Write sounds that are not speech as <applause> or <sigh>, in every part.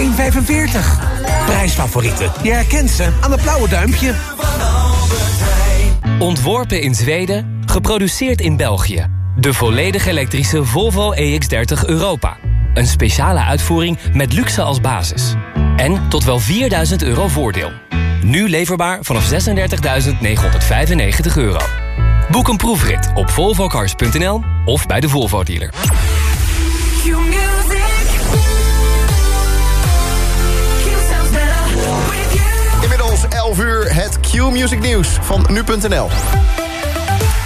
1,45. Prijsfavorieten. Je herkent ze aan het blauwe duimpje. Ontworpen in Zweden, geproduceerd in België. De volledig elektrische Volvo EX30 Europa. Een speciale uitvoering met luxe als basis. En tot wel 4000 euro voordeel. Nu leverbaar vanaf 36.995 euro. Boek een proefrit op volvocars.nl of bij de Volvo dealer. Inmiddels 11 uur het Q-Music nieuws van nu.nl.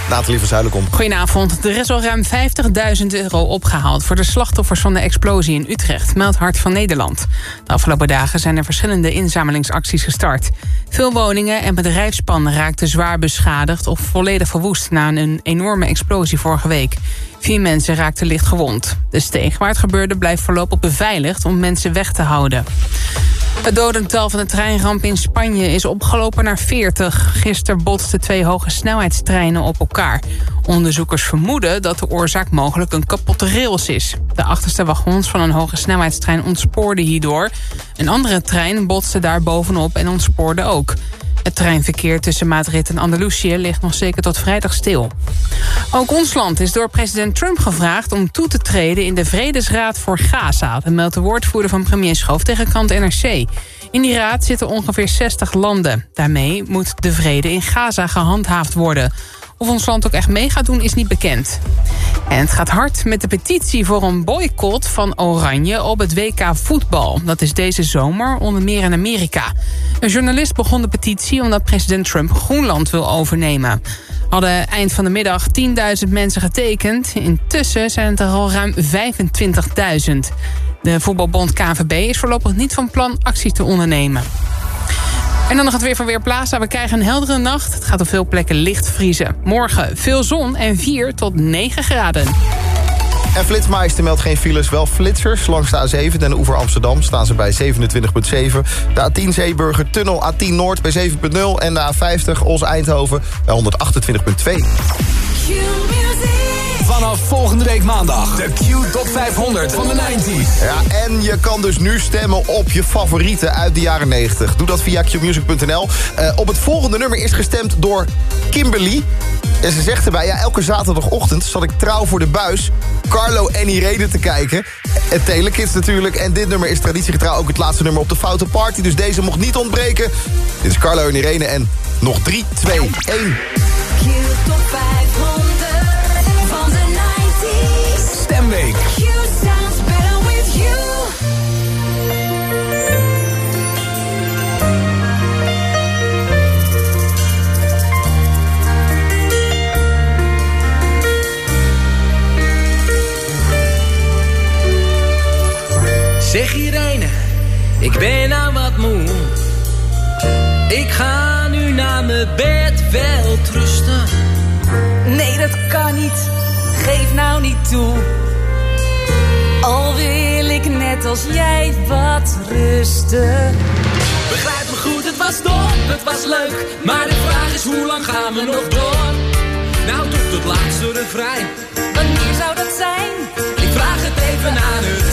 Nathalie van Zuilenkom. Goedenavond. Er is al ruim 50.000 euro opgehaald... voor de slachtoffers van de explosie in Utrecht, meldt Hart van Nederland. De afgelopen dagen zijn er verschillende inzamelingsacties gestart. Veel woningen en bedrijfspannen raakten zwaar beschadigd... of volledig verwoest na een enorme explosie vorige week. Vier mensen raakten licht gewond. De steeg waar het gebeurde blijft voorlopig beveiligd... om mensen weg te houden. Het dodental van de treinramp in Spanje is opgelopen naar 40. Gisteren botsten twee hoge snelheidstreinen op elkaar. Onderzoekers vermoeden dat de oorzaak mogelijk een kapotte rails is. De achterste wagons van een hoge snelheidstrein ontspoorden hierdoor. Een andere trein botste daar bovenop en ontspoorde ook. Het treinverkeer tussen Madrid en Andalusië ligt nog zeker tot vrijdag stil. Ook ons land is door president Trump gevraagd om toe te treden in de Vredesraad voor Gaza. Dat meldt de woordvoerder van premier Schoof tegen krant NRC. In die raad zitten ongeveer 60 landen. Daarmee moet de vrede in Gaza gehandhaafd worden. Of ons land ook echt mee gaat doen is niet bekend. En het gaat hard met de petitie voor een boycott van Oranje op het WK voetbal. Dat is deze zomer, onder meer in Amerika. Een journalist begon de petitie omdat president Trump Groenland wil overnemen. Hadden eind van de middag 10.000 mensen getekend. Intussen zijn het er al ruim 25.000. De voetbalbond KVB is voorlopig niet van plan actie te ondernemen. En dan nog het weer van Weerplaza. We krijgen een heldere nacht. Het gaat op veel plekken licht vriezen. Morgen veel zon en 4 tot 9 graden. En Flitsmeister meldt geen files, wel flitsers. Langs de A7 en Oever Amsterdam staan ze bij 27,7. De A10 Zeeburger Tunnel A10 Noord bij 7,0. En de A50 Os Eindhoven bij 128,2. Vanaf volgende week maandag de Q Top 500 van de 90s. Ja, en je kan dus nu stemmen op je favorieten uit de jaren 90. Doe dat via qmusic.nl. Uh, op het volgende nummer is gestemd door Kimberly. En ze zegt erbij, ja, elke zaterdagochtend zat ik trouw voor de buis... Carlo en Irene te kijken. En Telekids natuurlijk. En dit nummer is traditiegetrouw ook het laatste nummer op de Foute Party. Dus deze mocht niet ontbreken. Dit is Carlo en Irene en nog 3, 2, 1. Zeg Irene, ik ben nou wat moe. Ik ga nu naar mijn bed wel trusten. Nee, dat kan niet. Geef nou niet toe. Al wil ik net als jij wat rusten. Begrijp me goed, het was dom, het was leuk. Maar de vraag is, hoe lang gaan we nog door? Nou, tot het laatste refrein. Wanneer zou dat zijn? Ik vraag het even aan het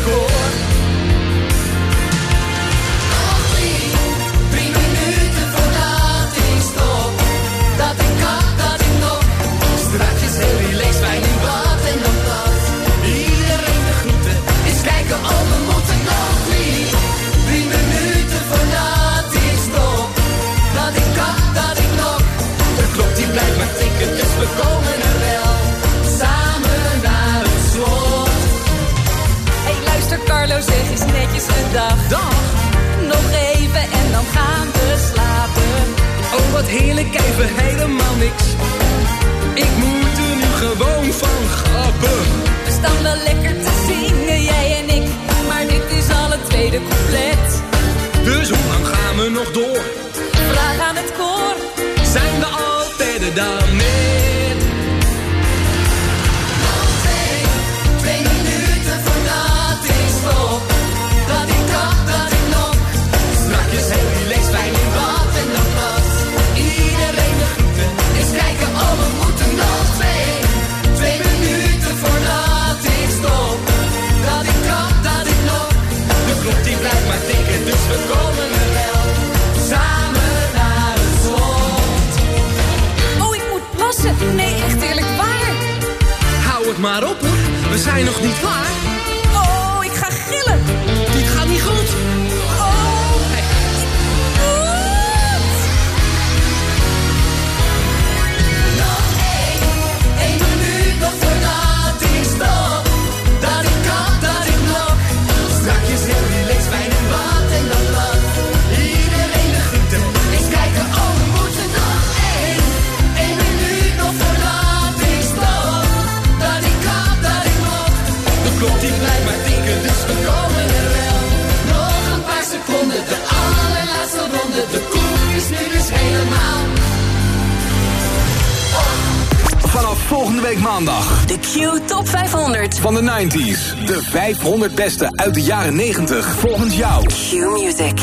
maandag. De Q Top 500. Van de 90s. De 500 beste uit de jaren 90. Volgens jou. Q Music.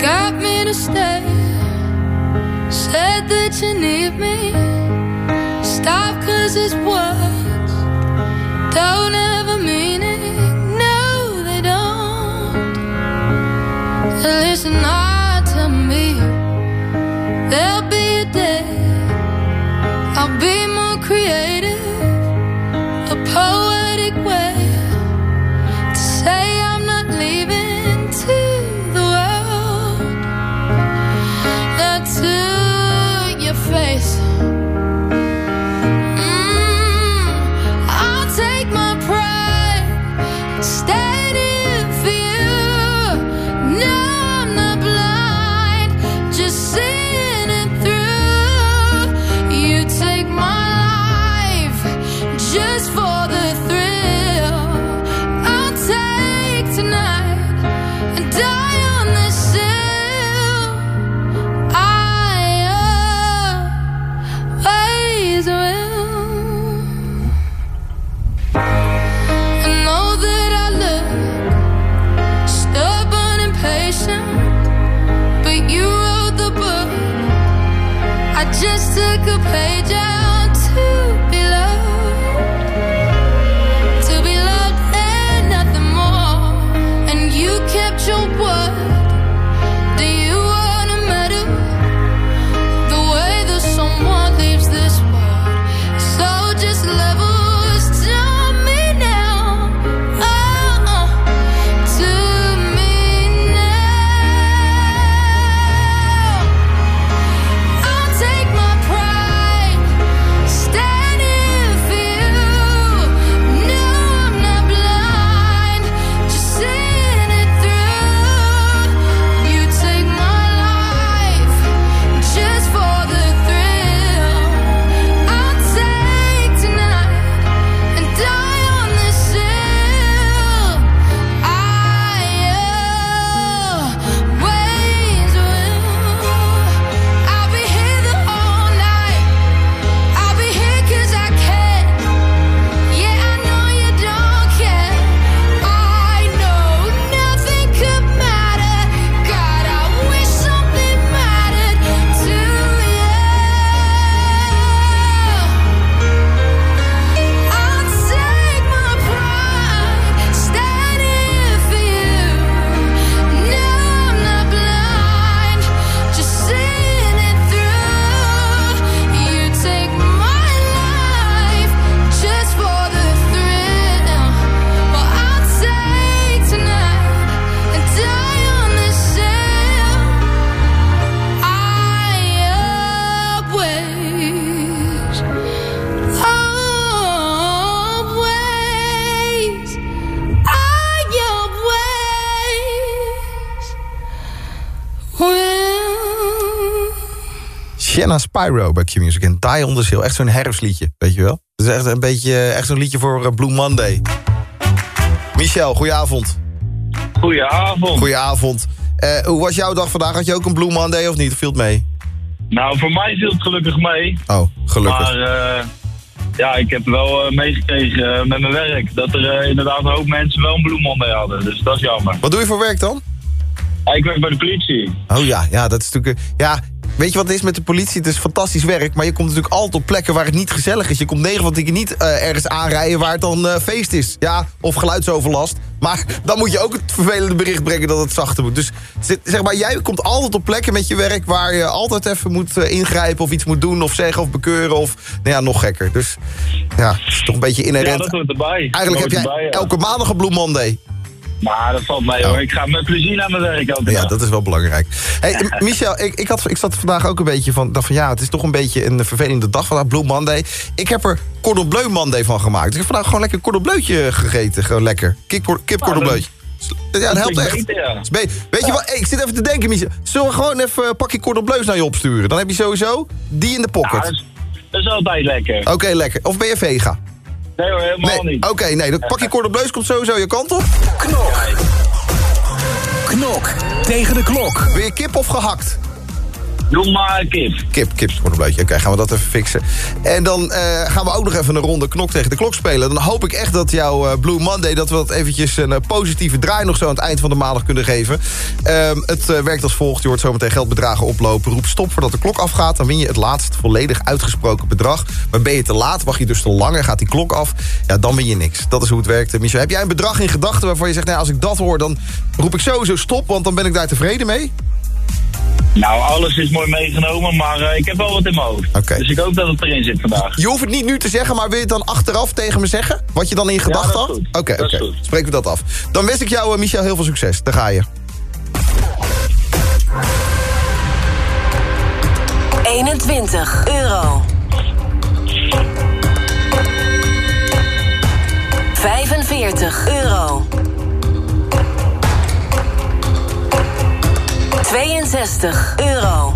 Got me to stay. Said that you need me. Stop cause it's words. Don't Jenna Spyro bij Q-Music en Die on. Echt zo'n herfstliedje, weet je wel? Het is echt een beetje echt zo'n liedje voor eh, Blue Monday. Michel, goedenavond. Goedenavond. Goedenavond. Uh, hoe was jouw dag vandaag? Had je ook een Blue Monday of niet? Viel het mee? Nou, voor mij viel het gelukkig mee. Oh, gelukkig. Maar eh, ja, ik heb wel meegekregen met mijn werk dat er inderdaad een hoop mensen wel een Blue Monday hadden. Dus dat is jammer. Wat doe je voor werk dan? Ik werk bij de politie. Oh ja, ja dat is natuurlijk. Ja, weet je wat het is met de politie? Het is fantastisch werk, maar je komt natuurlijk altijd op plekken waar het niet gezellig is. Je komt 9 van 10 keer niet eh, ergens aanrijden waar het dan eh, feest is. Ja, of geluidsoverlast. <laughs> Maar dan moet je ook het vervelende bericht brengen dat het zachter moet. Dus zeg maar, jij komt altijd op plekken met je werk... waar je altijd even moet eh, ingrijpen of iets moet doen of zeggen of bekeuren. Of nou ja, nog gekker. Dus ja, het is toch een beetje Ja, inherent. dat hoort erbij. Eigenlijk heb Dat jij erbij, ja. elke maandag een Blue Monday. Maar dat valt mij hoor. Ik ga met plezier naar mijn werk elke Ja, dat is wel belangrijk. Hey, <laughs> Michel, ik, ik, had, ik zat vandaag ook een beetje van... dacht van ja, het is toch een beetje een vervelende dag vandaag, Blue Monday. Ik heb er cordon bleu Monday van gemaakt. Dus ik heb vandaag gewoon lekker cordon bleuetje gegeten. Gewoon lekker. Kip, kip cordon bleuetje. Ja, dat helpt echt. beter, ja. Weet je wat, hey, ik zit even te denken, Michel. Zullen we gewoon even een pakje cordon bleus naar je opsturen? Dan heb je sowieso die in de Ja, pocket. dat, is, dat is altijd lekker. Oké, lekker. Of ben je vega? Nee hoor, helemaal Nee, niet. oké, nee. Dat pakje cordon bleus komt sowieso je kant op. Knok. Knok tegen de klok. Wil je kip of gehakt? Doe maar kip. Kip, kip wordt een beetje. Oké, gaan we dat even fixen. En dan eh, gaan we ook nog even een ronde knok tegen de klok spelen. Dan hoop ik echt dat jouw eh, Blue Monday... dat we dat eventjes een eh, positieve draai nog zo aan het eind van de maandag kunnen geven. Ehm, het werkt als volgt. Je hoort zometeen geldbedragen oplopen. Roep stop voordat de klok afgaat. Dan win je het laatst volledig uitgesproken bedrag. Maar ben je te laat, wacht je dus te langer, gaat die klok af... ja, dan win je niks. Dat is hoe het werkt. Michel, heb jij een bedrag in gedachten waarvan je zegt... Nou, als ik dat hoor, dan roep ik sowieso stop... want dan ben ik daar tevreden mee? Nou, alles is mooi meegenomen, maar eh, ik heb wel wat in mijn hoofd. Dus ik hoop dat het erin zit vandaag. Je hoeft het niet nu te zeggen, maar wil je het dan achteraf tegen me zeggen? Wat je dan in gedachten is had? Oké, oké. Spreken we dat af. Dan wens ik jou, eh, Michel, heel veel succes. Daar ga je. 21 euro. 45 euro. 62 euro.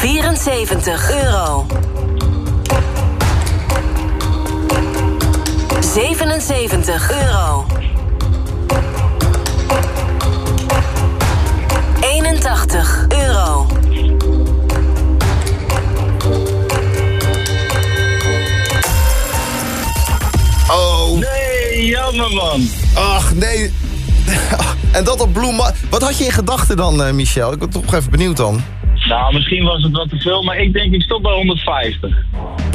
74 euro. 77 euro. 81 euro. Oh, Nee, jammer man. Ach, nee. <laughs> en dat op Blue Wat had je in gedachten dan, eh, Michel? Ik ben toch even benieuwd dan. Nou, misschien was het wat te veel, maar ik denk ik stop bij 150.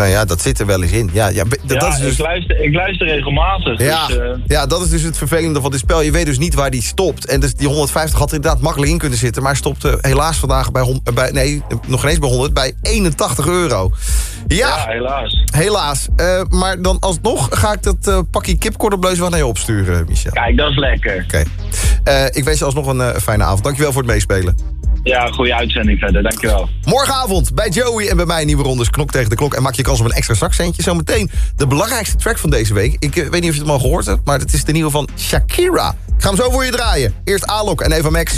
Nou ja, dat zit er wel eens in. Ja, ja, dat is dus... ik, luister, ik luister regelmatig. Ja, Dus, eh, ja, dat is dus het vervelende van dit spel. Je weet dus niet waar die stopt. En dus die 150 had er inderdaad makkelijk in kunnen zitten... maar stopte helaas vandaag bij, hon- bij... Nee, nog eens bij 100, bij 81 euro. ja, Ja, helaas. helaas. Eh, maar dan alsnog ga ik dat eh, pakje kipkordelbleus wel naar je opsturen, Michel. Kijk, dat is lekker. Oké. Eh, ik wens je alsnog een eh, fijne avond. Dankjewel voor het meespelen. Ja, goede uitzending verder, dankjewel. Morgenavond bij Joey en bij mij nieuwe rondes Knok tegen de klok. En maak je kans op een extra zakcentje. Zometeen de belangrijkste track van deze week. Ik eh, weet niet of je het al gehoord hebt, maar het is de nieuwe van Shakira. Ik ga hem zo voor je draaien. Eerst Alok en Eva Max.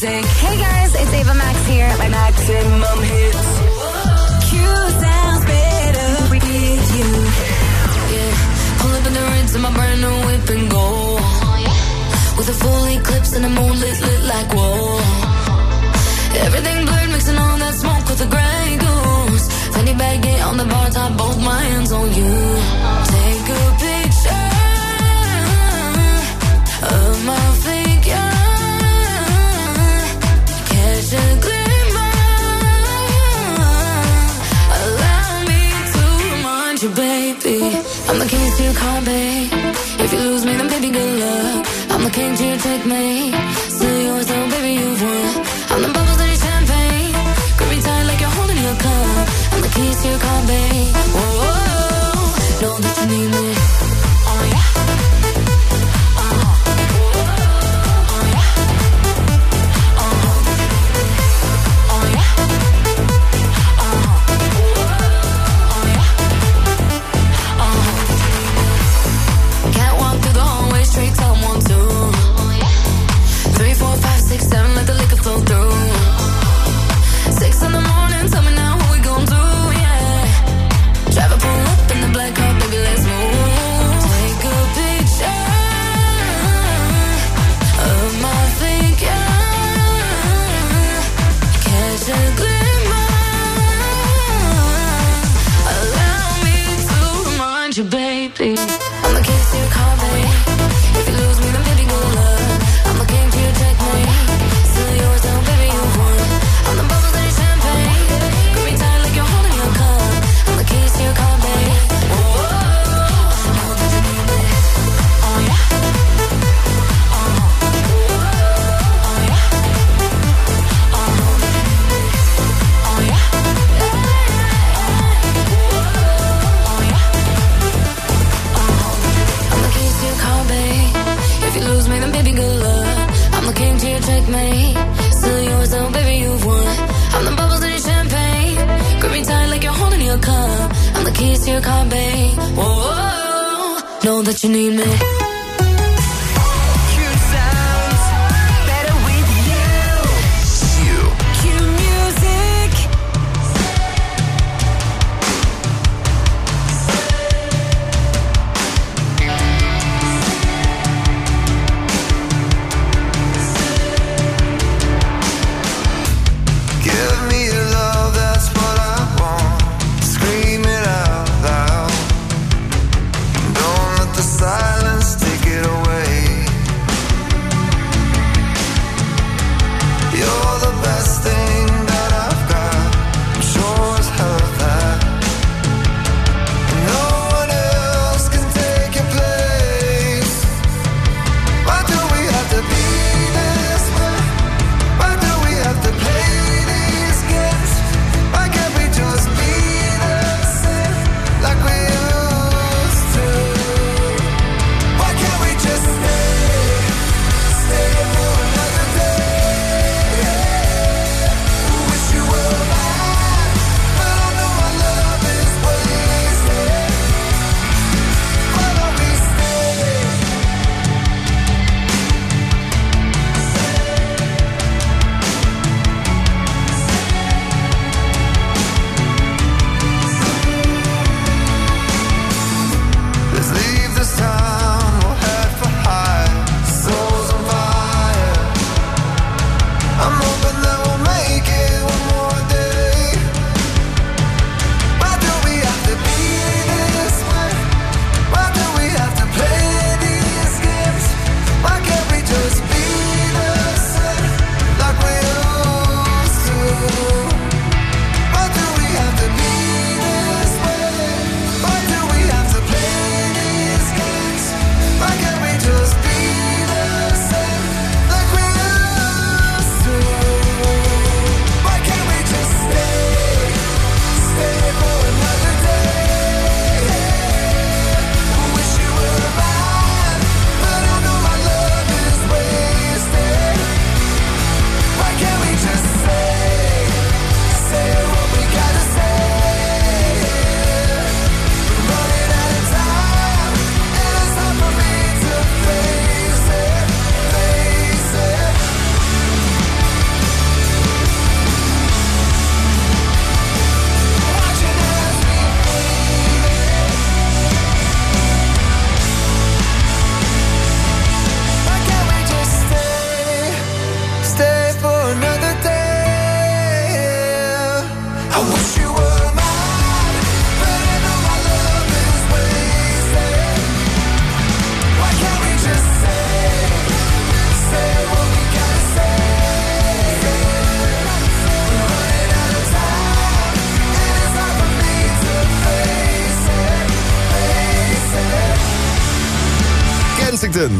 music. Hey guys, it's Ava Max here. My maximum hits. Q sounds better with you. Yeah, pull up in the rinse in my brand new whip and go. With a full eclipse and the moon lit, lit like whoa. Everything blurred, mixing all that smoke with the gray goose. Fanny bag get on the bar top, both my hands on you. Take a picture of my figure. Catch a remind you, baby. I'm the keys to your car, babe. If you lose me, then baby, good luck. I'm the king to your checkmate. Still yours, though, baby, you've won. I'm the bubbles in your champagne. Grip me tight like you're holding your cup. I'm the keys to your car, babe. Whoa, whoa, whoa. know that you need me.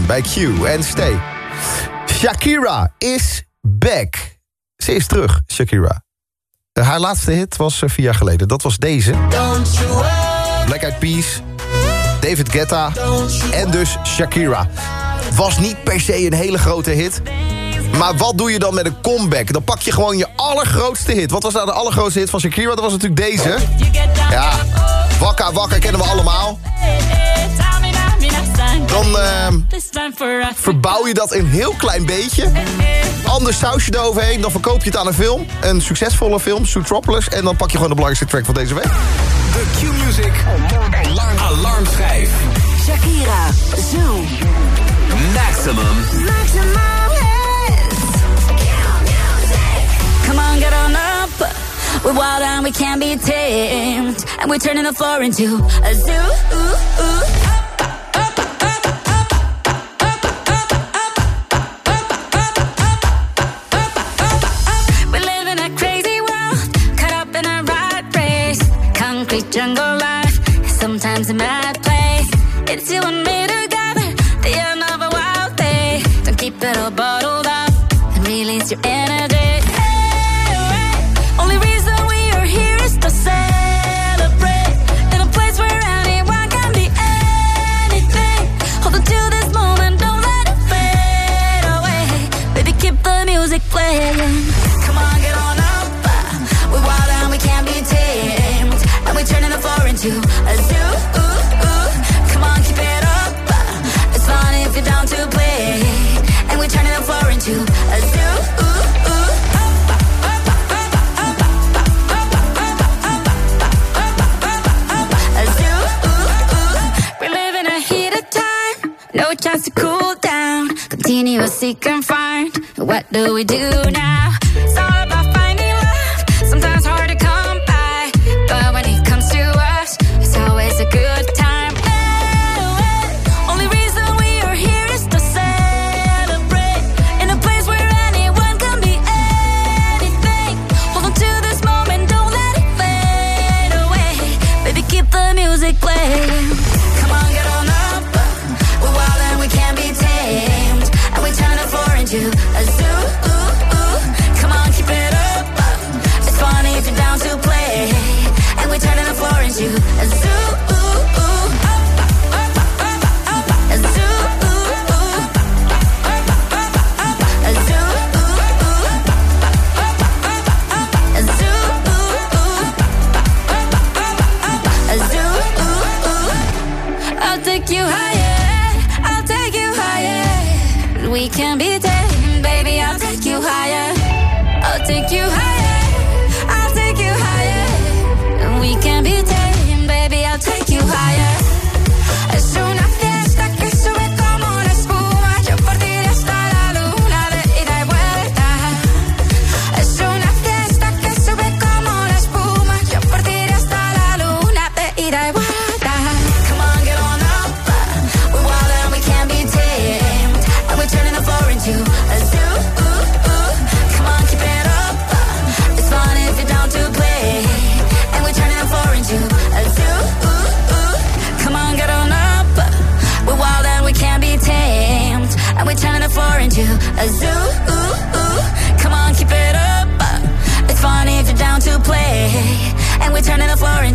Bij Q en Stay. Shakira is back. Ze is terug, Shakira. Haar laatste hit was eh, vier jaar geleden. Dat was deze. Black Eyed Peas, David Guetta en dus Shakira. Was niet per se een hele grote hit. Maar wat doe je dan met een comeback? Dan pak je gewoon je allergrootste hit. Wat was nou de allergrootste hit van Shakira? Dat was natuurlijk deze. Ja, Wakka Wakka kennen we allemaal. Dan uh, verbouw je dat een heel klein beetje. Anders saus je eroverheen, dan verkoop je het aan een film. Een succesvolle film, Zootropolis. En dan pak je gewoon de belangrijkste track van deze week. De Q-Music Alarm. 5. Shakira, Zoom. Maximum. Maximum music. Come on, get on up. We're wild and we can't be tamed. And we're turning the floor into a zoo. Ooh, ooh. doesn't matter. and he was sick and find. What do we do now?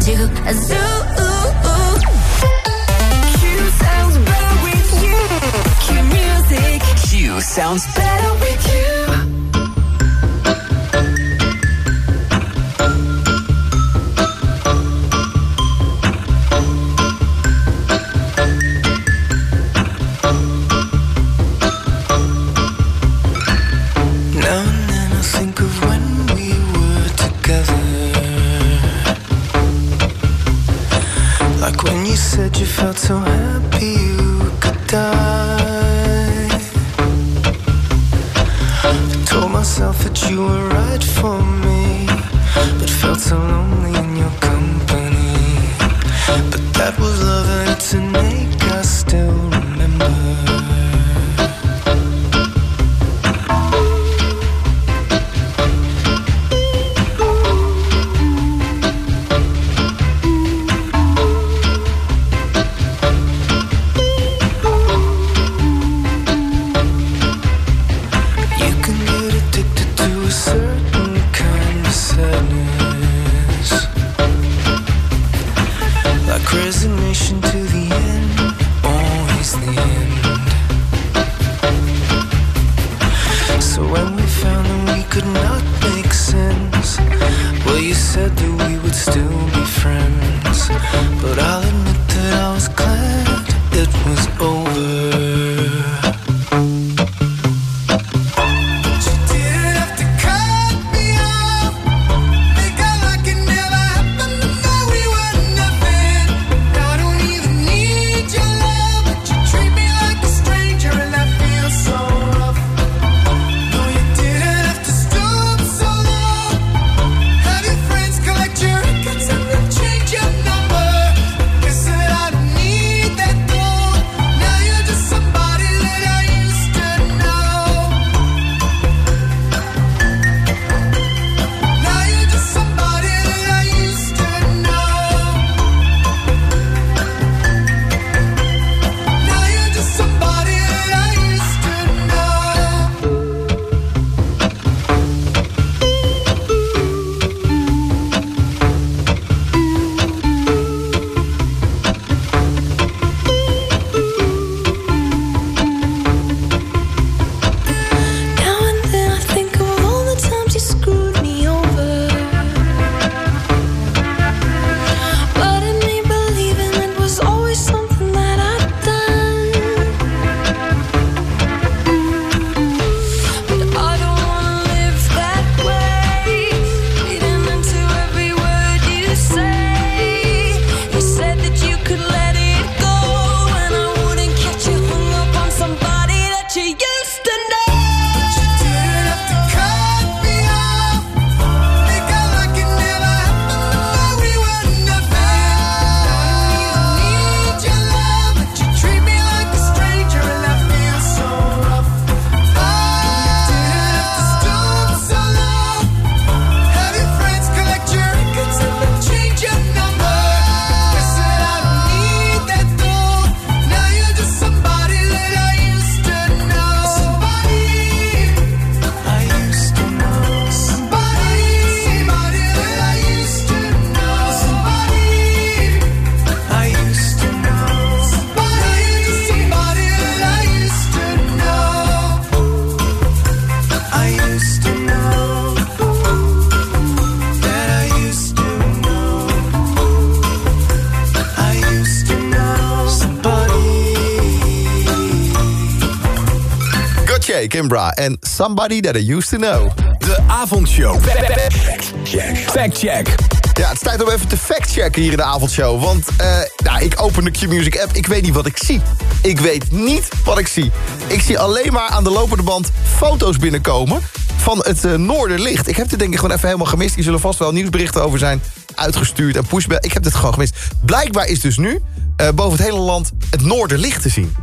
to a zoo. Q sounds better with you. Q music. Q sounds better with you. Kimbra en Somebody That I Used To Know. De avondshow. Fact check. Fact check. Ja, het is tijd om even te factchecken hier in de avondshow. Want eh, nou, ik open de Q-Music app, ik weet niet wat ik zie. Ik weet niet wat ik zie. Ik zie alleen maar aan de lopende band foto's binnenkomen van het eh, Noorderlicht. Ik heb dit denk ik gewoon even helemaal gemist. Hier zullen vast wel nieuwsberichten over zijn uitgestuurd en pushbell. Ik heb dit gewoon gemist. Blijkbaar is dus nu eh, boven het hele land het Noorderlicht te zien.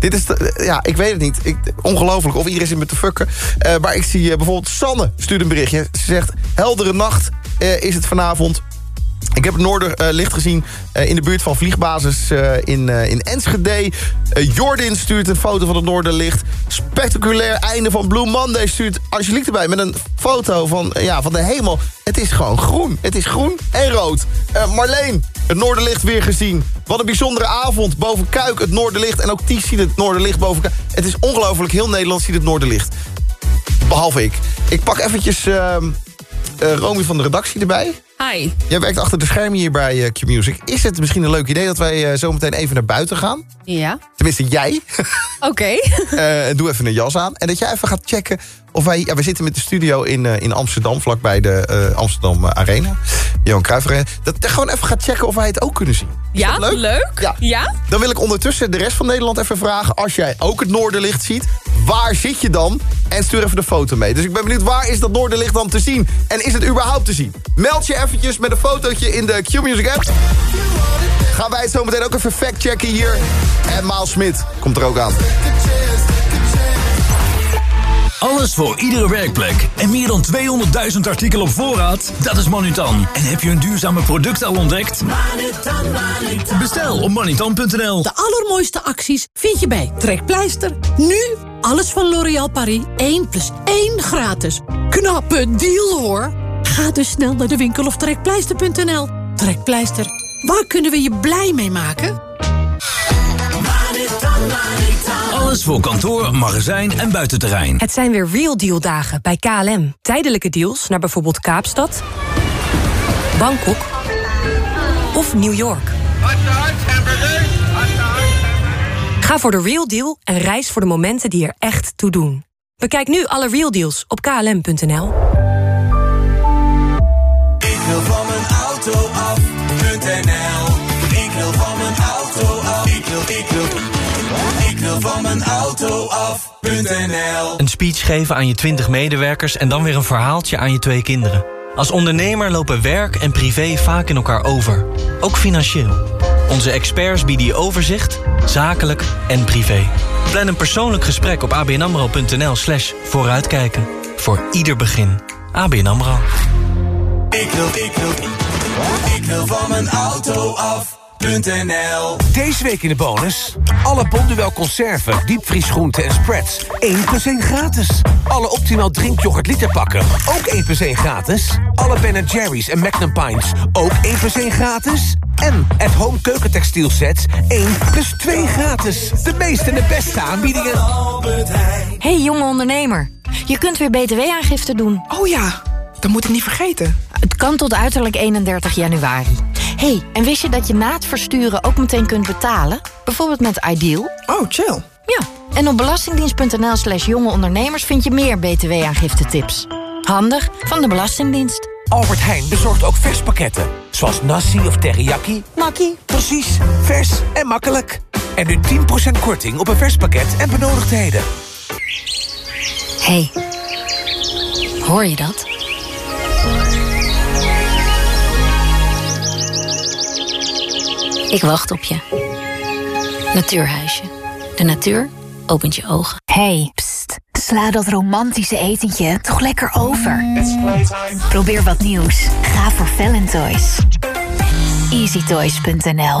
Dit is, de- ja, ik weet het niet. Ik, ongelooflijk, of iedereen zit me te fucken. Eh, maar ik zie eh, bijvoorbeeld Sanne stuurt een berichtje. Ze zegt, heldere nacht eh, is het vanavond. Ik heb het Noorderlicht gezien eh, in de buurt van vliegbasis eh, in, eh, in Enschede. Eh, Jordan stuurt een foto van het Noorderlicht. Spectaculair einde van Blue Monday stuurt Angelique erbij... met een foto van, eh, ja, van de hemel. Het is gewoon groen. Het is groen en rood. Eh, Marleen, het Noorderlicht weer gezien. Wat een bijzondere avond. Boven Kuik het Noorderlicht. En ook Ties ziet het Noorderlicht boven Kuik. Het is ongelooflijk. Heel Nederland ziet het Noorderlicht. Behalve ik. Ik pak eventjes eh, Romy van de redactie erbij. Hi. Jij werkt achter de schermen hier bij eh, Q-Music. Is het misschien een leuk idee dat wij eh, zo meteen even naar buiten gaan? Ja. Tenminste, jij. <laughs> Oké. <laughs> Eh, doe even een jas aan. En dat jij even gaat checken of wij... Ja, we zitten met de studio in, in Amsterdam, vlakbij de Amsterdam Arena. Johan Cruijff Arena. Dat gewoon even gaat checken of wij het ook kunnen zien. Is Ja, leuk? leuk. Ja. Ja? Dan wil ik ondertussen de rest van Nederland even vragen... als jij ook het Noorderlicht ziet, waar zit je dan? En stuur even de foto mee. Dus ik ben benieuwd, waar is dat Noorderlicht dan te zien? En is het überhaupt te zien? Meld je eventjes met een fotootje in de Q-Music app. Gaan wij het zo meteen ook even factchecken hier. En Maal Smit komt er ook aan. Alles voor iedere werkplek. En meer dan 200.000 artikelen op voorraad? Dat is Manutan. En heb je een duurzame product al ontdekt? Bestel op manutan.nl. De allermooiste acties vind je bij Trekpleister. Nu alles van L'Oréal Paris 1 plus 1 gratis. Knappe deal hoor. Ga dus snel naar de winkel of trekpleister.nl. Trekpleister, waar kunnen we je blij mee maken? Alles voor kantoor, magazijn en buitenterrein. Het zijn weer Real Deal dagen bij KLM. Tijdelijke deals naar bijvoorbeeld Kaapstad, Bangkok of New York. Ga voor de Real Deal en reis voor de momenten die er echt toe doen. Bekijk nu alle Real Deals op klm.nl. auto Ik wil van mijn auto af. Ik wil, ik wil, ik wil van mijn auto af.nl Een speech geven aan je 20 medewerkers en dan weer een verhaaltje aan je twee kinderen. Als ondernemer lopen werk en privé vaak in elkaar over. Ook financieel. Onze experts bieden je overzicht, zakelijk en privé. Plan een persoonlijk gesprek op abnamro.nl slash vooruitkijken. Voor ieder begin. ABN AMRO. Ik wil, ik wil, ik wil van mijn auto af.nl Deze week in de bonus. Alle Bonduel conserven, diepvriesgroenten en spreads. 1 plus 1 gratis. Alle Optimaal drinkyoghurt literpakken. Ook 1 plus 1 gratis. Alle Ben Jerry's en Magnum Pints. Ook 1 plus 1 gratis. En at home keukentextiel sets 1 plus 2 gratis. De meeste en de beste aanbiedingen. Hey jonge ondernemer, je kunt weer btw-aangifte doen. Oh ja, dat moet ik niet vergeten. Het kan tot uiterlijk 31 januari. hey, en wist je dat je na het versturen ook meteen kunt betalen? Bijvoorbeeld met Ideal? Oh, chill. Ja, en op belastingdienst.nl slash jonge ondernemers vind je meer btw-aangifte tips. Handig van de Belastingdienst. Albert Heijn bezorgt ook verspakketten. Zoals nasi of teriyaki. Makkie. Precies, vers en makkelijk. En nu 10% korting op een verspakket en benodigdheden. hey, hoor je dat? Ik wacht op je. Natuurhuisje. De natuur opent je ogen. Hey, pst, sla dat romantische etentje toch lekker over. Probeer wat nieuws. Ga voor Valentoys. EasyToys.nl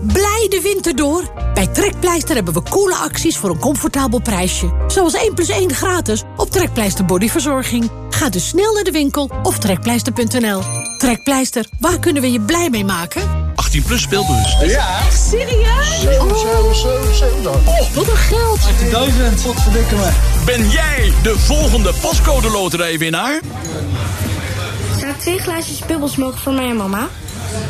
Blij de winter door. Bij Trekpleister hebben we coole acties voor een comfortabel prijsje. Zoals 1 plus 1 gratis op Trekpleister Bodyverzorging. Ga dus snel naar de winkel of trekpleister.nl. Trekpleister, waar kunnen we je blij mee maken? 18 plus speelbus. Ja. Serieus? oh. oh, wat een geld. 18.000, wat verdikken me. Ben jij de volgende pascode loterijwinnaar? Zet twee glaasjes bubbels voor mij en mama.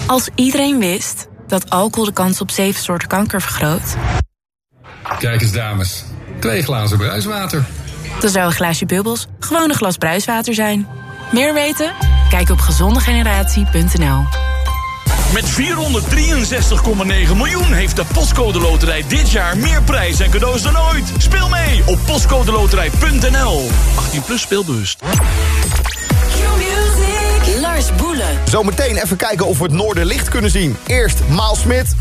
Als iedereen wist dat alcohol de kans op zeven soorten kanker vergroot. Kijk eens, dames. Twee glazen bruiswater. Dan zou een glaasje bubbels gewoon een glas bruiswater zijn. Meer weten? Kijk op gezondegeneratie.nl. Met 463,9 miljoen heeft de Postcode Loterij dit jaar meer prijs en cadeaus dan ooit. Speel mee op postcodeloterij.nl. 18 plus speelbewust. Zo meteen even kijken of we het noorden licht kunnen zien. Eerst Maal Smit.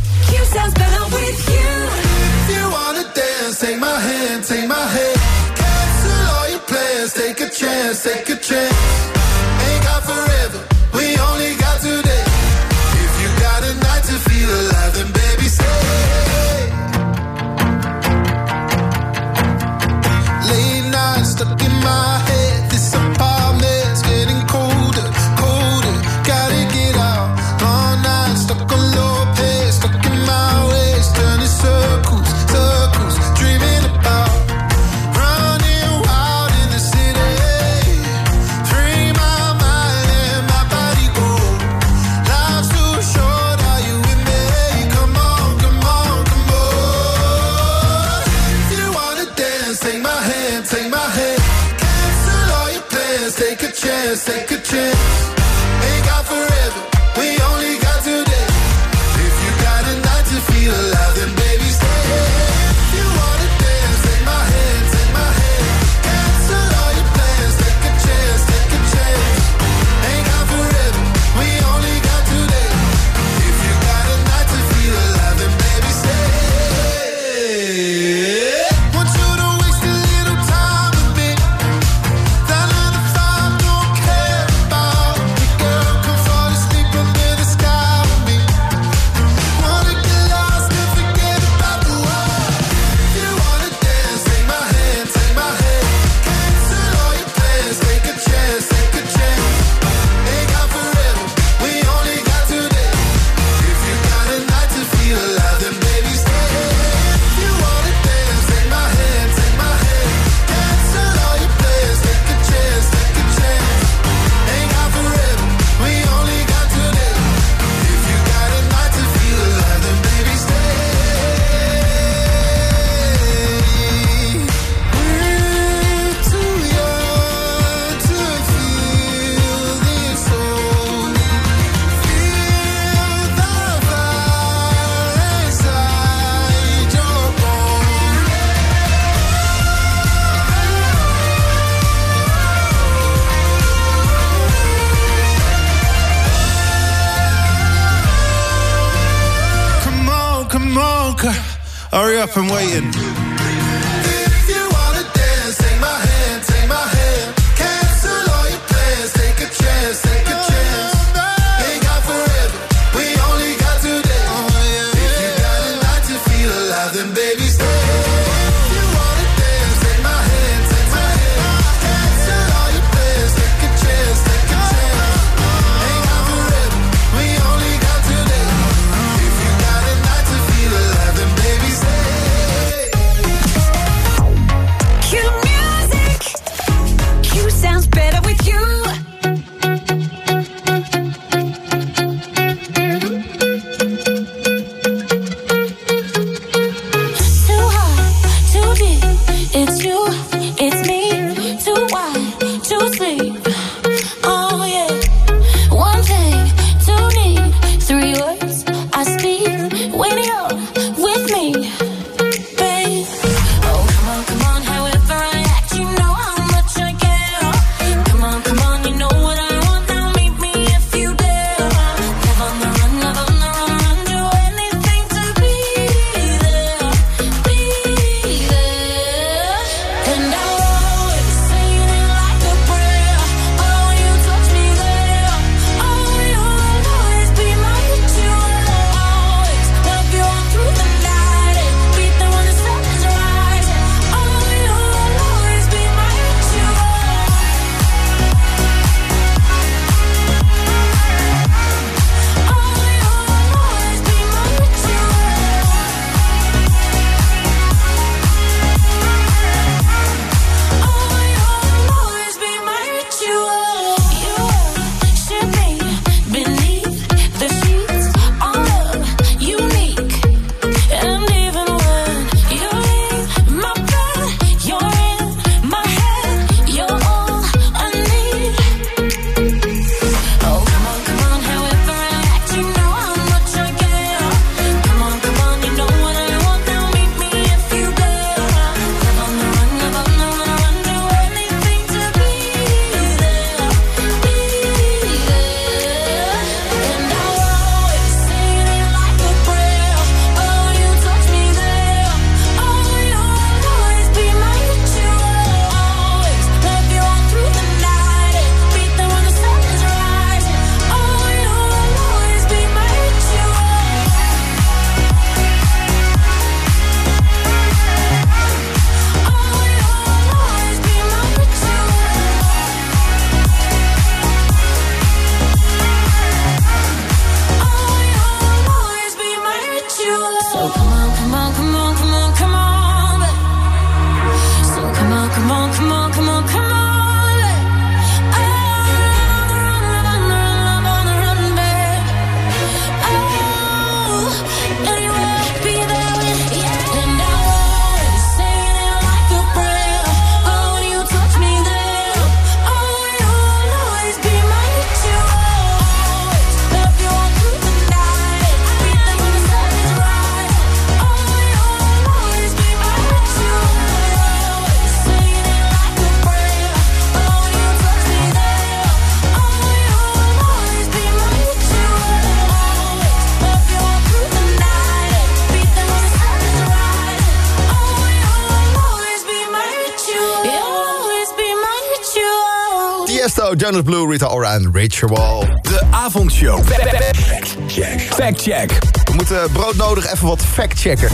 Jonas Blue, Rita Ora en Ritual. De avondshow. Fact check. Fact check. We moeten broodnodig even wat fact-checken.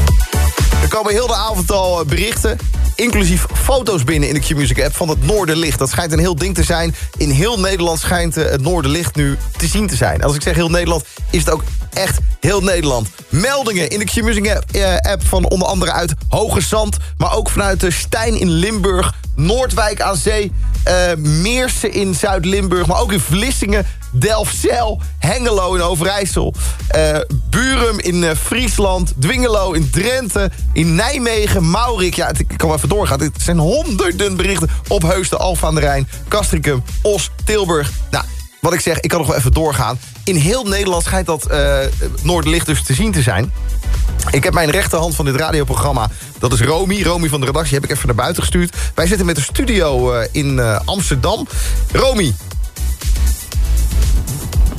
Er komen heel de avond al eh, berichten, inclusief foto's binnen in de Q-Music app van het Noorderlicht. Dat schijnt een heel ding te zijn. In heel Nederland schijnt eh, het Noorderlicht nu te zien te zijn. Als ik zeg heel Nederland, is het ook echt heel Nederland. Meldingen in de Q-Music app, eh, app van onder andere uit Hoge Zand... maar ook vanuit de Stijn in Limburg, Noordwijk aan Zee... eh Meersen in Zuid-Limburg, maar ook in Vlissingen... Delfzijl, Hengelo in Overijssel... eh, Burum in eh, Friesland, Dwingelo in Drenthe... in Nijmegen, Maurik... ja, ik kan wel even doorgaan. Het zijn honderden berichten op Heusden, Alphen aan de Rijn... Castricum, Os, Tilburg. Nou, wat ik zeg, ik kan nog wel even doorgaan. In heel Nederland schijnt dat eh Noorderlicht dus te zien te zijn. Ik heb mijn rechterhand van dit radioprogramma. Dat is Romy. Romy van de redactie heb ik even naar buiten gestuurd. Wij zitten met de studio in Amsterdam. Romy.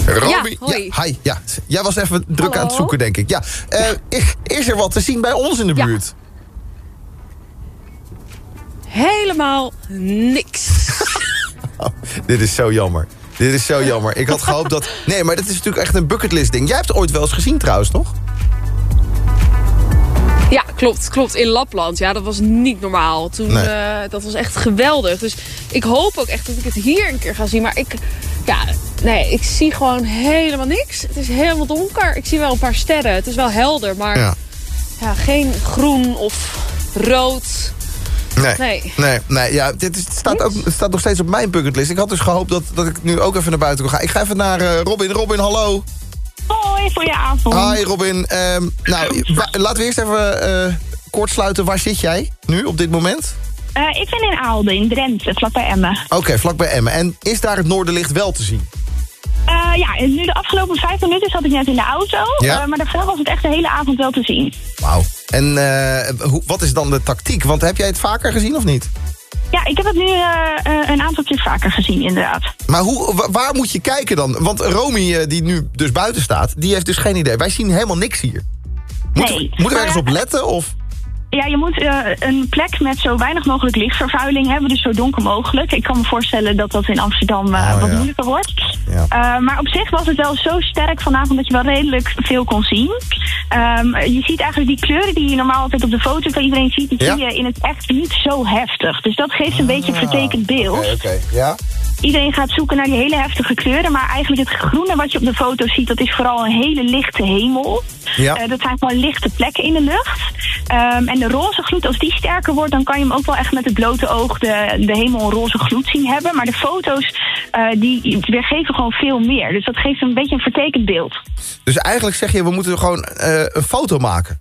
Hoi. Ja, hi. Ja, jij was even druk Hallo. aan het zoeken, denk ik. Ja, eh, is- Is er wat te zien bij ons in de buurt? Helemaal niks. <laughs> Dit is zo jammer. Dit is zo jammer. Ik had gehoopt dat... Nee, maar dit is natuurlijk echt een bucketlist ding. Jij hebt het ooit wel eens gezien trouwens, toch? Ja, klopt, klopt. In Lapland. Ja, dat was niet normaal. Toen, Nee. eh, dat was echt geweldig. Dus ik hoop ook echt dat ik het hier een keer ga zien. Maar ik, ja, nee, ik zie gewoon helemaal niks. Het is helemaal donker. Ik zie wel een paar sterren. Het is wel helder, maar Ja. ja, geen groen of rood. Nee. Nee. Nee, nee ja, dit is, het, staat ook, het staat nog steeds op mijn bucketlist. Ik had dus gehoopt dat, dat ik nu ook even naar buiten kon gaan. Ik ga even naar eh, Robin. Robin, hallo. Hoi, goedenavond. Hi Robin. Ehm, nou, laten we eerst even eh, kort sluiten. Waar zit jij nu op dit moment? Eh, ik ben in Aalden, in Drenthe, vlakbij Emmen. Oké, vlakbij Emmen. En is daar het Noorderlicht wel te zien? Eh, ja, nu de afgelopen vijf minuten zat ik net in de auto. Ja. eh, maar daarvoor was het echt de hele avond wel te zien. Wauw. En hoe, wat is dan de tactiek? Want heb jij het vaker gezien of niet? Ja, ik heb het nu eh, eh, een aantal keer vaker gezien, inderdaad. Maar hoe, wa- waar moet je kijken dan? Want Romy, eh, die nu dus buiten staat, die heeft dus geen idee. Wij zien helemaal niks hier. Moeten, Nee. we, moeten we ergens op letten? Of? Ja, je moet eh, een plek met zo weinig mogelijk lichtvervuiling hebben. Dus zo donker mogelijk. Ik kan me voorstellen dat dat in Amsterdam eh, Oh, wat ja. moeilijker wordt. Ja. Eh, maar op zich was het wel zo sterk vanavond dat je wel redelijk veel kon zien. Ehm, je ziet eigenlijk die kleuren die je normaal altijd op de foto van iedereen ziet... die Ja? zie je in het echt niet zo heftig. Dus dat geeft een beetje een vertekend beeld. Oké, oké. Ja? Iedereen gaat zoeken naar die hele heftige kleuren. Maar eigenlijk het groene wat je op de foto ziet... dat is vooral een hele lichte hemel. Ja. Eh, dat zijn gewoon lichte plekken in de lucht. Ehm, en de roze gloed, als die sterker wordt... dan kan je hem ook wel echt met het blote oog de, de hemel een roze gloed zien hebben. Maar de foto's eh, die weergeven gewoon veel meer. Dus dat geeft een beetje een vertekend beeld. Dus eigenlijk zeg je, we moeten gewoon eh, een foto maken.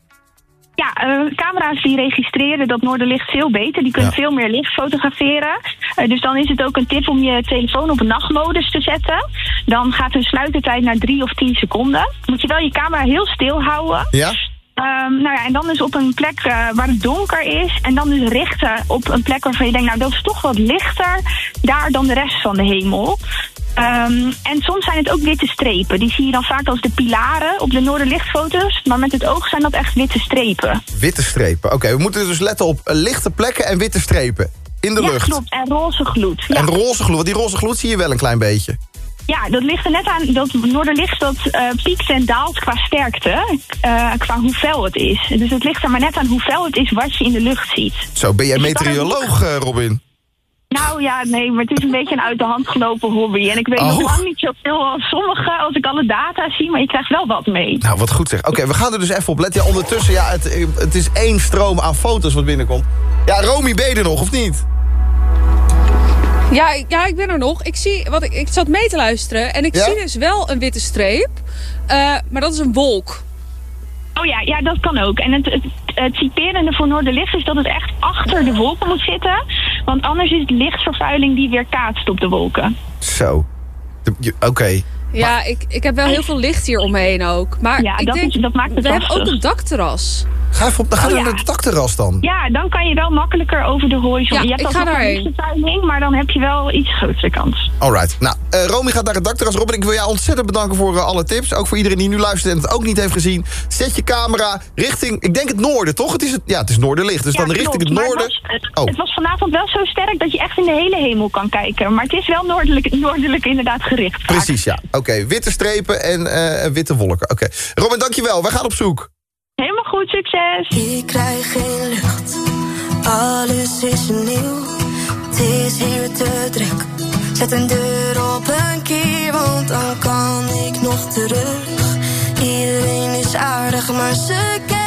Ja, eh, camera's die registreren dat Noorderlicht veel beter. Die kunnen Ja. veel meer licht fotograferen. Eh, dus dan is het ook een tip om je telefoon op nachtmodus te zetten. Dan gaat de sluitertijd naar drie of tien seconden. Moet je wel je camera heel stil houden. Ja? Ehm, nou ja, en dan dus op een plek eh, waar het donker is. En dan dus richten op een plek waarvan je denkt, nou dat is toch wat lichter daar dan de rest van de hemel. Ehm, en soms zijn het ook witte strepen. Die zie je dan vaak als de pilaren op de Noorderlichtfoto's. Maar met het oog zijn dat echt witte strepen. Witte strepen. Oké, we moeten dus letten op lichte plekken en witte strepen. In de ja, lucht. klopt. En roze gloed. Ja. En roze gloed, want die roze gloed zie je wel een klein beetje. ja, dat ligt er net aan. Dat Noorderlicht dat eh, piekt en daalt qua sterkte. eh, qua hoe fel het is. Dus het ligt er maar net aan hoe fel het is wat je in de lucht ziet. Zo, ben jij Dus meteoroloog, eh, Robin? Nou ja, nee, maar het is een beetje een uit de hand gelopen hobby. En ik weet Oh. nog lang niet zoveel als sommigen als ik alle data zie. Maar je krijgt wel wat mee. Nou, wat goed zeg. Oké, we gaan er dus even op letten. Ja, ondertussen, ja, het, het is één stroom aan foto's wat binnenkomt. Ja, Romy, ben je er nog, of niet? Ja, ik- ja, ik ben er nog. Ik, zie, wat ik, ik zat mee te luisteren en ik Ja? zie dus wel een witte streep. Eh, maar dat is een wolk. Oh ja, ja, dat kan ook. En het, het, het typerende voor Noorderlicht is dat het echt achter de wolken moet zitten. Want anders is het lichtvervuiling die weer kaatst op de wolken. Zo. Oké. Ja, ik, ik heb wel heel veel licht hier omheen ook. Maar Ja, ik dat denk, is- dat maakt het we hebben ook een dakterras. Ga even op, dan ga Oh, ja. naar het dakterras dan. Ja, dan kan je wel makkelijker over de horizon. Ja, je hebt ik ga een daarheen. timing, maar dan heb je wel iets grotere kans. Alright. Nou, eh Romy gaat naar het dakterras. Robin, ik wil jou ontzettend bedanken voor eh, alle tips. Ook voor iedereen die nu luistert en het ook niet heeft gezien. Zet je camera richting, ik denk het noorden, toch? Het is het, ja, het is noorderlicht. Dus Ja, dan richting klopt, het maar noorden. Het was, het, Oh. het was vanavond wel zo sterk dat je echt in de hele hemel kan kijken. Maar het is wel noordelijk, noordelijk inderdaad gericht. vaak. Precies, ja. Oké, witte strepen en eh, witte wolken. Oké. Robin, dankjewel. Wij gaan op zoek. Helemaal goed, succes! Ik krijg geen lucht, alles is nieuw. Het is hier te druk. Zet een deur op een keer, want dan kan ik nog terug. Iedereen is aardig, maar ze kennen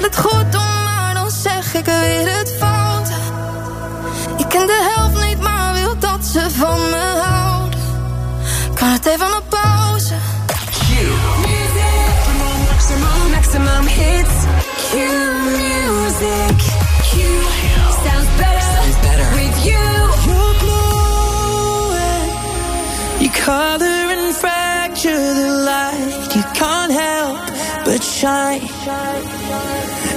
wil het goed doen, maar dan zeg ik weer het foute. Ik ken de helft niet, maar wil dat ze van me houden. Kan het even op pauze? Maximum, maximum hits. Q music. Q sounds better, with you. You're. You color and fracture the light. You can't help but shine.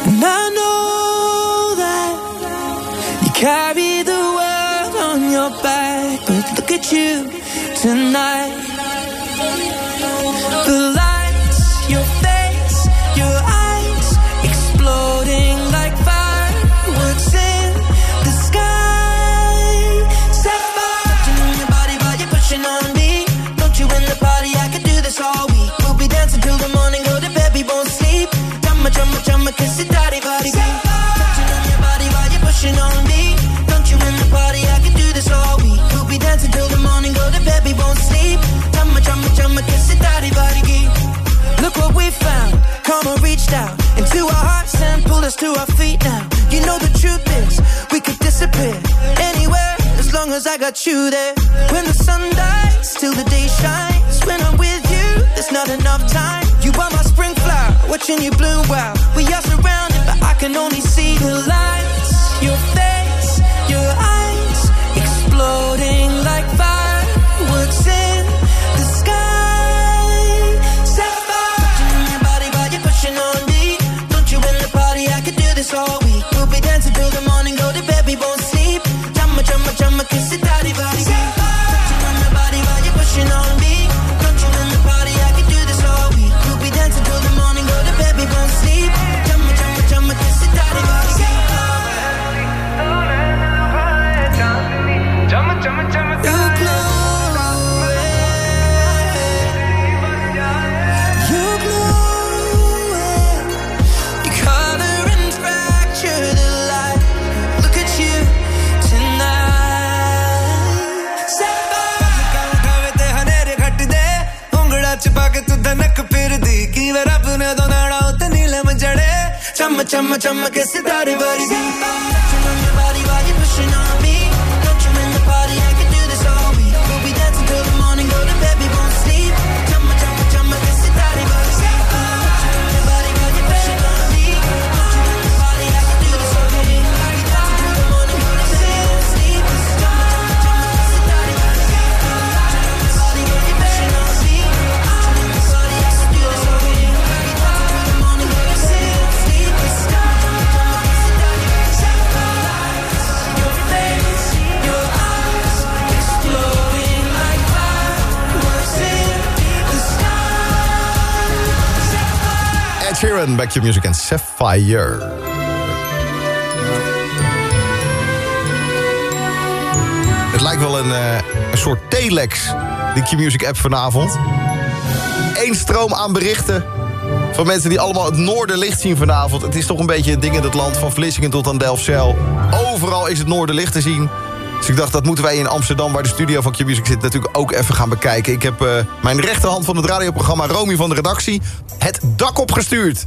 And I know that you carry the world on your back. But look at you tonight. Daddy, body. Touching on your body while you're pushing on me. In the party? I could do this all week. We'll be dancing till the morning, go to bed, we won't sleep. Kiss daddy, body. Look what we found. Into our hearts and us to our feet now. You know the truth is, we could disappear anywhere as long as I got you there. When the sun dies, till the day shines. When I'm with you, there's not enough time. Watching you bloom wild. We are surrounded, but I can only see the lights. Your face, your eyes, exploding like fireworks in the sky. Sapphire, touching your body while you're pushing on me. Don't you in the party? I could do this all week. We'll be dancing till the morning, go to bed, we won't sleep. Drumma, drumma, drumma, kiss it, daddy, body. chama chama ke sitare vargi Touching on your body while pushing on. Sheeran, Back to Music en Sapphire. Het lijkt wel een, eh, een soort telex, die Q-Music app vanavond. Eén stroom aan berichten van mensen die allemaal het noorderlicht zien vanavond. Het is toch een beetje een ding in het land, van Vlissingen tot aan Delfzijl. Overal is het noorderlicht te zien. Dus ik dacht, dat moeten wij in Amsterdam, waar de studio van Q-Music zit... natuurlijk ook even gaan bekijken. Ik heb eh, mijn rechterhand van het radioprogramma, Romy van de redactie... het dak opgestuurd.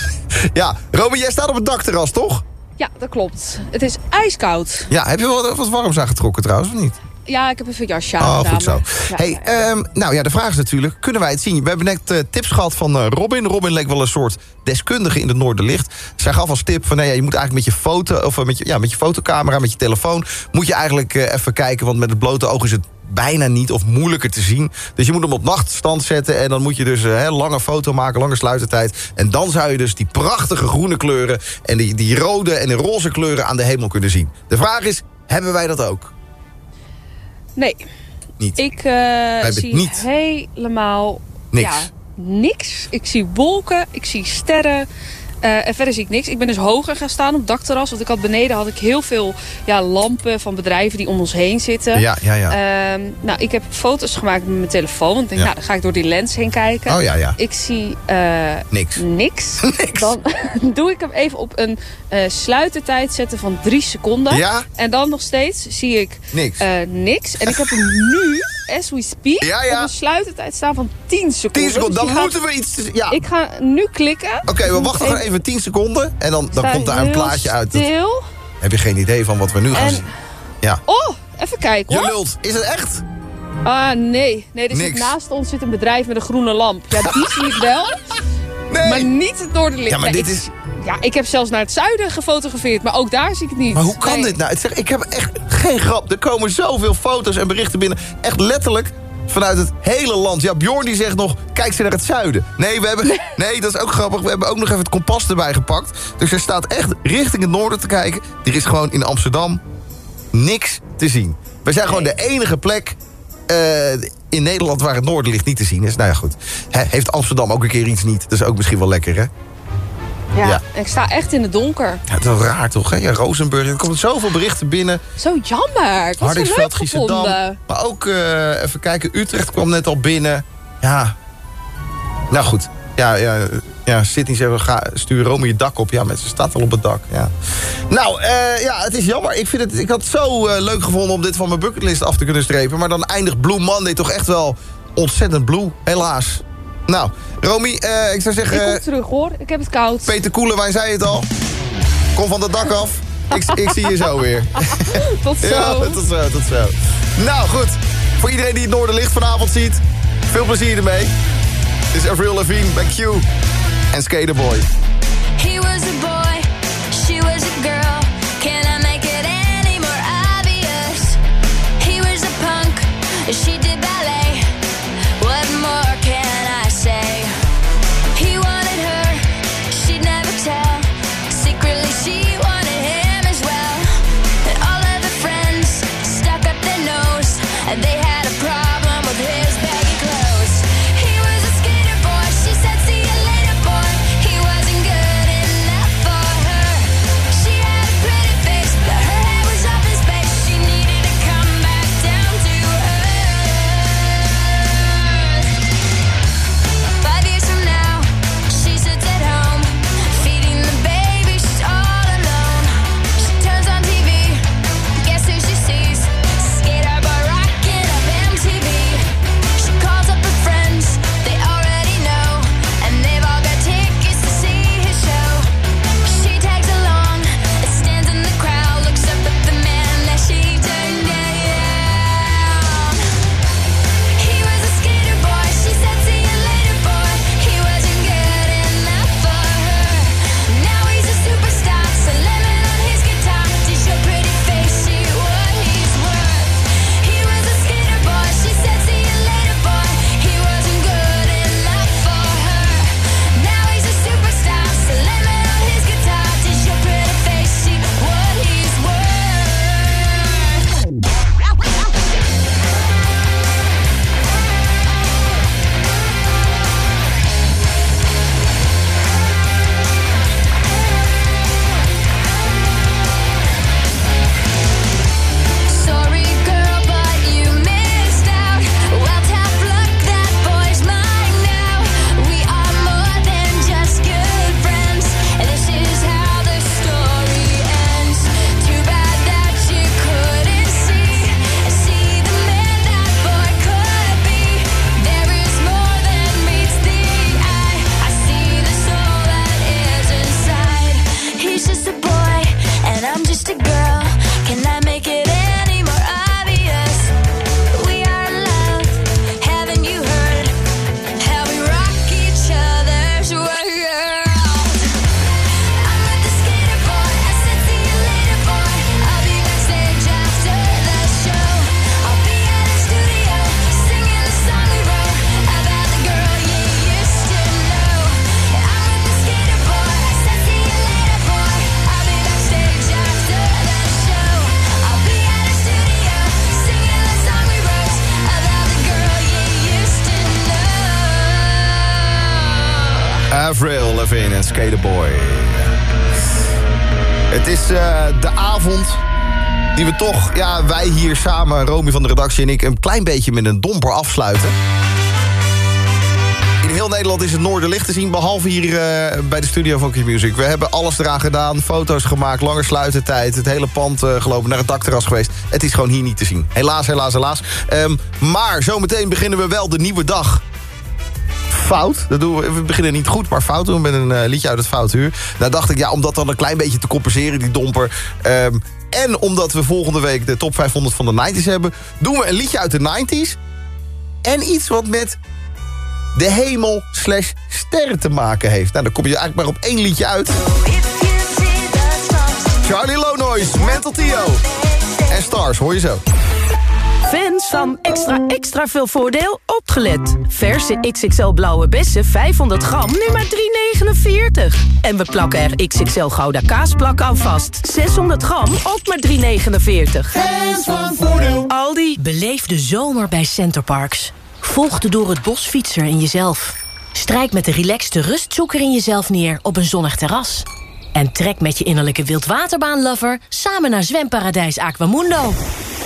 <laughs> ja, Romy, jij staat op het dakterras, toch? Ja, dat klopt. Het is ijskoud. Ja, heb je wel wat warms aangetrokken trouwens, of niet? Ja, ik heb even een jasje aan Oh, gedaan, goed zo. maar- Ja, hey, ehm, nou ja, de vraag is natuurlijk, kunnen wij het zien? We hebben net eh, tips gehad van eh, Robin. Robin leek wel een soort deskundige in het Noorderlicht. Zij gaf als tip van, nee, ja, je moet eigenlijk met je, foto, of, eh, met, je, ja, met je fotocamera, met je telefoon... moet je eigenlijk even kijken, want met het blote oog is het bijna niet of moeilijker te zien. Dus je moet hem op nachtstand zetten en dan moet je dus een lange foto maken, lange sluitertijd. En dan zou je dus die prachtige groene kleuren en die, die rode en die roze kleuren aan de hemel kunnen zien. De vraag is, hebben wij dat ook? Nee. Niet. Ik eh, zie niet. helemaal Niks. Ja, niks. Ik zie wolken, ik zie sterren. Eh, en verder zie ik niks. Ik ben dus hoger gaan staan op het dakterras. Want ik had beneden had ik heel veel ja, lampen van bedrijven die om ons heen zitten. Ja, ja, ja. Ehm, nou, ik heb foto's gemaakt met mijn telefoon. Want ik denk, Ja. nou, dan ga ik door die lens heen kijken. Oh, ja, ja. Ik zie eh, Niks. niks. <laughs> Dan <laughs> doe ik hem even op een eh sluitertijd zetten van drie seconden. Ja. En dan nog steeds zie ik Niks. niks. En ik heb hem nu, as we speak, Ja, ja. op een sluitertijd staan van 10 seconden. 10 seconden, Dus dan je moeten we iets... Ja. Ik ga nu klikken. Oké, we wachten gewoon even 10 seconden. En dan, dan komt daar een plaatje uit. Dat- heb je geen idee van wat we nu gaan En- zien. Ja. Oh, even kijken Je hoor. lult. Is het echt? Ah, nee. Nee, er zit naast ons zit een bedrijf met een groene lamp. Ja, die zie ik wel. <laughs> Nee. Maar niet het noorderlicht. Ja, maar Nee, dit ik- is- Ja, ik heb zelfs naar het zuiden gefotografeerd. Maar ook daar zie ik het niet. Maar hoe kan Nee. dit nou? Ik heb echt geen grap. Er komen zoveel foto's en berichten binnen. Echt letterlijk vanuit het hele land. Ja, Bjorn die zegt nog, kijk ze naar het zuiden. Nee, we hebben, nee, dat is ook grappig. We hebben ook nog even het kompas erbij gepakt. Dus er staat echt richting het noorden te kijken. Er is gewoon in Amsterdam niks te zien. We zijn gewoon de enige plek eh, in Nederland waar het noorderlicht niet te zien is. Nou ja, goed. He- heeft Amsterdam ook een keer iets niet? Dat is ook misschien wel lekker, hè? Ja, Ja. ik sta echt in het donker. Ja, dat is raar toch, hè? Ja, Rozenburg. Er komen zoveel berichten binnen. Zo jammer. Ik was zo leuk Hardingsveld, Giessendam. gevonden. Maar ook, eh, even kijken, Utrecht kwam net al binnen. Ja. Nou goed. Ja, ja, ja Sydney zeggen, ga, stuur Rome je dak op. Ja, maar ze staat al op het dak. Ja. Nou, eh, ja, het is jammer. Ik, vind het, ik had het zo eh, leuk gevonden om dit van mijn bucketlist af te kunnen strepen. Maar dan eindigt Blue Monday toch echt wel ontzettend blue, helaas. Nou, Romy, eh, ik zou Ik zeggen... kom terug hoor. Ik heb het koud. Peter Koelewijn zei het al. Kom van het dak af. Ik, ik zie je zo weer. <laughs> Tot zo. Ja, tot zo, tot zo. Nou, goed. Voor iedereen die het Noorderlicht vanavond ziet... veel plezier ermee. Dit is Avril Lavigne bij Q en Skaterboy. He was a boy, samen, Romy van de redactie en ik... een klein beetje met een domper afsluiten. In heel Nederland is het Noorderlicht te zien, behalve hier eh, bij de studio van Q Music. We hebben alles eraan gedaan, foto's gemaakt, lange sluitertijd... het hele pand uh, gelopen, naar het dakterras geweest. Het is gewoon hier niet te zien. Helaas, helaas, helaas. Um, maar zometeen beginnen we wel de nieuwe dag fout. Dat doen we, beginnen niet goed, maar fout doen met een uh, liedje uit het foutuur. Nou dacht ik, ja, om dat dan een klein beetje te compenseren, die domper... Um, en omdat we volgende week de top 500 van de 90s hebben... doen we een liedje uit de 90s. En iets wat met de hemel slash sterren te maken heeft. Nou, dan kom je eigenlijk maar op één liedje uit. Charlie Low Noise, Mental Tio. En Stars, hoor je zo. Fans van extra extra veel voordeel, opgelet. Verse XXL blauwe bessen 500 gram, nu maar 3,49. En we plakken er XXL gouda kaasplak aan vast. 600 gram, ook maar 3,49. Fans van voordeel. Aldi. Beleef de zomer bij Centerparks. Volg de door het bos fietser in jezelf. Strijk met de relaxte rustzoeker in jezelf neer op een zonnig terras. En trek met je innerlijke wildwaterbaanlover samen naar zwemparadijs Aquamundo.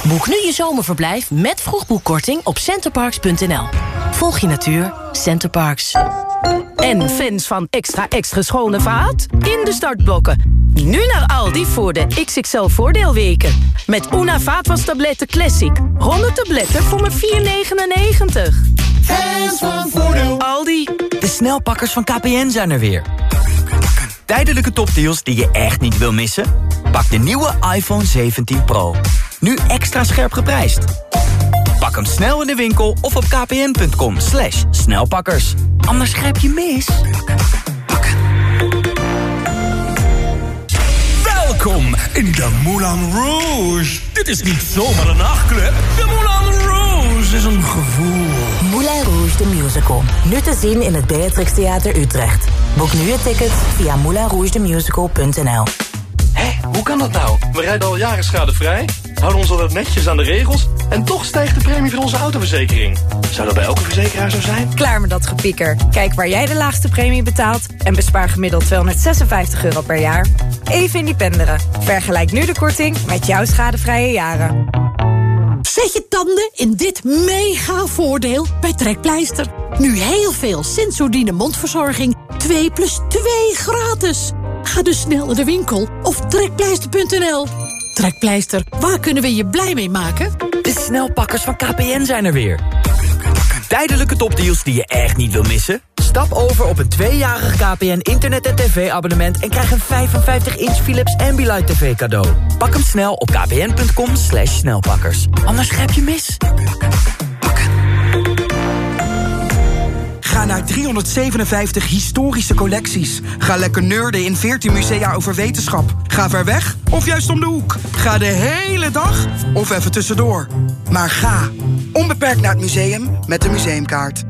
Boek nu je zomerverblijf met vroegboekkorting op centerparks.nl. Volg je natuur, Centerparks. En fans van extra extra schone vaat? In de startblokken. Nu naar Aldi voor de XXL voordeelweken. Met Una vaatwastabletten Classic. 100 tabletten voor maar 4,99. Fans van voordeel. Aldi. De snelpakkers van KPN zijn er weer. Tijdelijke topdeals die je echt niet wil missen? Pak de nieuwe iPhone 17 Pro. Nu extra scherp geprijsd. Pak hem snel in de winkel of op kpn.com slash snelpakkers. Anders grijp je mis. Welkom in de Moulin Rouge. Dit is niet zomaar een nachtclub. De Moulin Rouge is een gevoel. The Musical. Nu te zien in het Beatrix Theater Utrecht. Boek nu je ticket via moulinrougethemusical.nl Hé, hoe kan dat nou? We rijden al jaren schadevrij, houden ons altijd netjes aan de regels... en toch stijgt de premie van onze autoverzekering. Zou dat bij elke verzekeraar zo zijn? Klaar met dat gepieker. Kijk waar jij de laagste premie betaalt... en bespaar gemiddeld 256 euro per jaar. Even independeren. Vergelijk nu de korting met jouw schadevrije jaren. Zet je tanden in dit mega voordeel bij Trekpleister. Nu heel veel Sensodyne mondverzorging. 2 plus 2 gratis. Ga dus snel naar de winkel of trekpleister.nl. Trekpleister, waar kunnen we je blij mee maken? De snelpakkers van KPN zijn er weer. Tijdelijke topdeals die je echt niet wil missen? Stap over op een tweejarig KPN internet- en tv-abonnement... en krijg een 55-inch Philips Ambilight TV cadeau. Pak hem snel op kpn.com slash snelpakkers. Anders grijp je mis. Ga naar 357 historische collecties. Ga lekker nerden in 14 musea over wetenschap. Ga ver weg of juist om de hoek. Ga de hele dag of even tussendoor. Maar ga onbeperkt naar het museum met de museumkaart.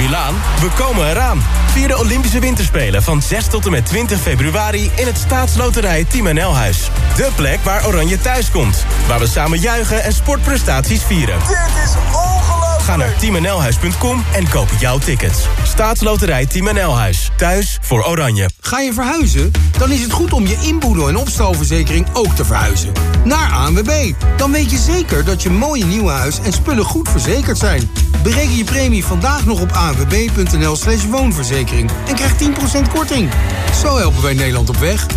Milaan, we komen eraan. Vier de Olympische Winterspelen van 6 tot en met 20 februari... in het staatsloterij Team NL Huis. De plek waar Oranje thuis komt. Waar we samen juichen en sportprestaties vieren. Dit is ongelooflijk! Ga naar teamnlhuis.com en koop jouw tickets. Staatsloterij Team NL Huis. Thuis voor Oranje. Ga je verhuizen? Dan is het goed om je inboedel- en opstalverzekering ook te verhuizen. Naar ANWB. Dan weet je zeker dat je mooie nieuwe huis en spullen goed verzekerd zijn. Bereken je premie vandaag nog op anwb.nl slash woonverzekering. En krijg 10% korting. Zo helpen wij Nederland op weg.